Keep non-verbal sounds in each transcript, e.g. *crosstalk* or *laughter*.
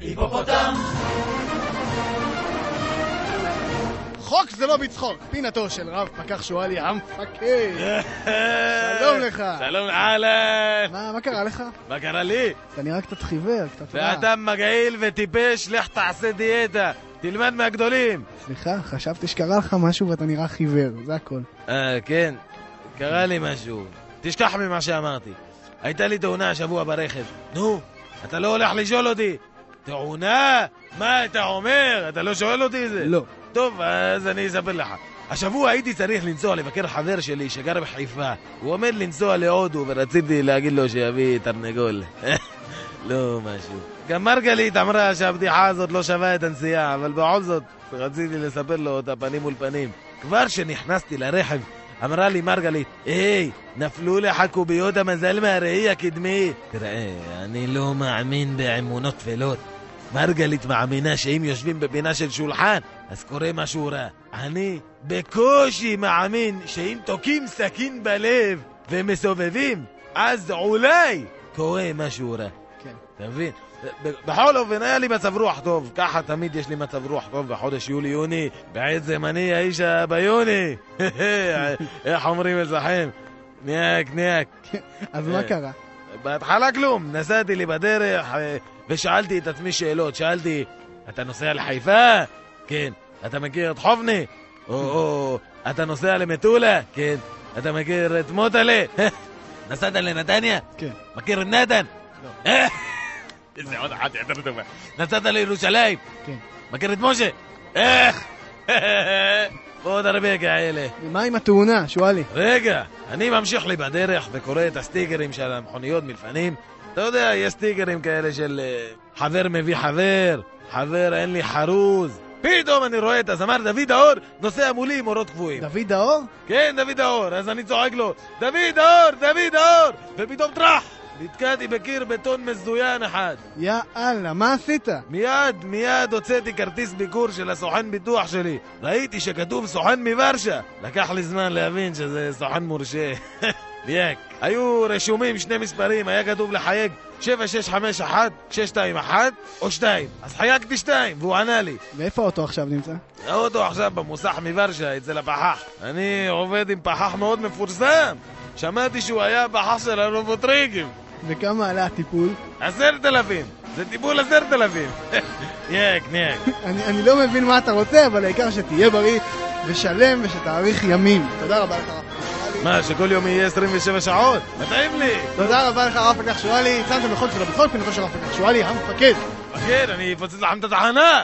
היפופוטם! חוק זה לא בצחוק, פינתו של רב פקח שואלי המפקד. *laughs* שלום לך. שלום אהלן! מה, מה קרה לך? מה קרה לי? אתה נראה קצת חיוור, קצת רע. ואתה מגעיל וטיפש, לך תעשה דיאטה. תלמד מהגדולים. סליחה, חשבתי שקרה לך משהו ואתה נראה חיוור, זה הכל. אה, כן. קרה לי משהו. תשכח ממה שאמרתי. הייתה לי תאונה השבוע ברכב. נו, אתה לא הולך לשאול אותי. תאונה? מה אתה אומר? אתה לא שואל אותי את זה? לא. טוב, אז אני אספר לך. השבוע הייתי צריך לנסוע לבקר חבר שלי שגר בחיפה. הוא עומד לנסוע להודו ורציתי להגיד לו שיביא תרנגול. *laughs* לא משהו. גם מרגלית אמרה שהבדיחה הזאת לא שווה את הנסיעה, אבל בכל זאת רציתי לספר לו אותה פנים מול פנים. כבר כשנכנסתי לרכב, אמרה לי מרגלית, היי, נפלו לך קוביות המזל מהראי הקדמי. תראה, אני לא מאמין באמונות טפלות. מרגלית מאמינה שאם יושבים בפינה של שולחן, אז קורה משהו רע. אני בקושי מאמין שאם תוקעים סכין בלב ומסובבים, אז אולי קורה משהו רע. כן. אתה מבין? בכל אופן, היה לי מצב רוח טוב. ככה תמיד יש לי מצב רוח טוב בחודש יולי-יוני. בעצם אני האיש הביוני. *laughs* איך אומרים אצלכם? ניאק, ניאק. אז מה אה. קרה? בהתחלה כלום, נסעתי לי בדרך אה, ושאלתי את עצמי שאלות. שאלתי, אתה נוסע לחיפה? כן. אתה מכיר את חובני? או, או, אתה נוסע למטולה? כן. אתה מכיר את מוטלה? נסעת לנתניה? כן. מכיר את נתן? לא. איזה עוד אחת יותר טובה. נסעת לירושלים? כן. מכיר את משה? איך? ועוד הרבה כאלה. ומה עם התאונה, שואלי? רגע, אני ממשיך לי בדרך וקורא את הסטיקרים של המכוניות מלפנים. אתה יודע, יש סטיקרים כאלה של אה, חבר מביא חבר, חבר אין לי חרוז. פתאום אני רואה את הזמר דוד האור נוסע מולי עם אורות קבועים. דוד האור? כן, דוד האור. אז אני צועק לו, דוד האור, דוד האור! ופתאום טראח! נתקעתי בקיר בטון מזוין אחד. יא אללה, מה עשית? מיד, מיד הוצאתי כרטיס ביקור של הסוכן ביטוח שלי. ראיתי שכתוב סוכן מוורשה. לקח לי זמן להבין שזה סוכן מורשה. *laughs* ביאק. היו רשומים שני מספרים, היה כתוב לחייג 7651, 621 או 2. אז חייגתי 2, והוא ענה לי. ואיפה האוטו עכשיו נמצא? האוטו עכשיו במוסך מוורשה, אצל הפחח. אני עובד עם פחח מאוד מפורסם. שמעתי שהוא היה הפחח של הרובוטריקים. וכמה עלה הטיפול? עשרת אלפים. זה טיפול עשרת אלפים. *laughs* יק, ניאק. אני אני לא מבין מה אתה רוצה, אבל העיקר שתהיה בריא ושלם ושתאריך ימים. תודה רבה לך. מה, שכל יום יהיה 27 שעות? מתאים לי. תודה רבה לך, רב פקח שואלי. שמתם בכל שלו בכל פינתו של רב פקח שואלי, המפקד. כן, אני אפוצץ לכם את התחנה.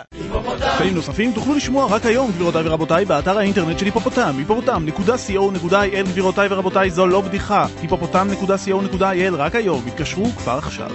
תכנים נוספים תוכלו לשמוע רק היום, גבירותיי ורבותיי, באתר האינטרנט של היפופוטם, היפופוטם.co.il, גבירותיי ורבותיי, זו לא בדיחה, היפופוטם.co.il, רק היום, התקשרו כבר עכשיו.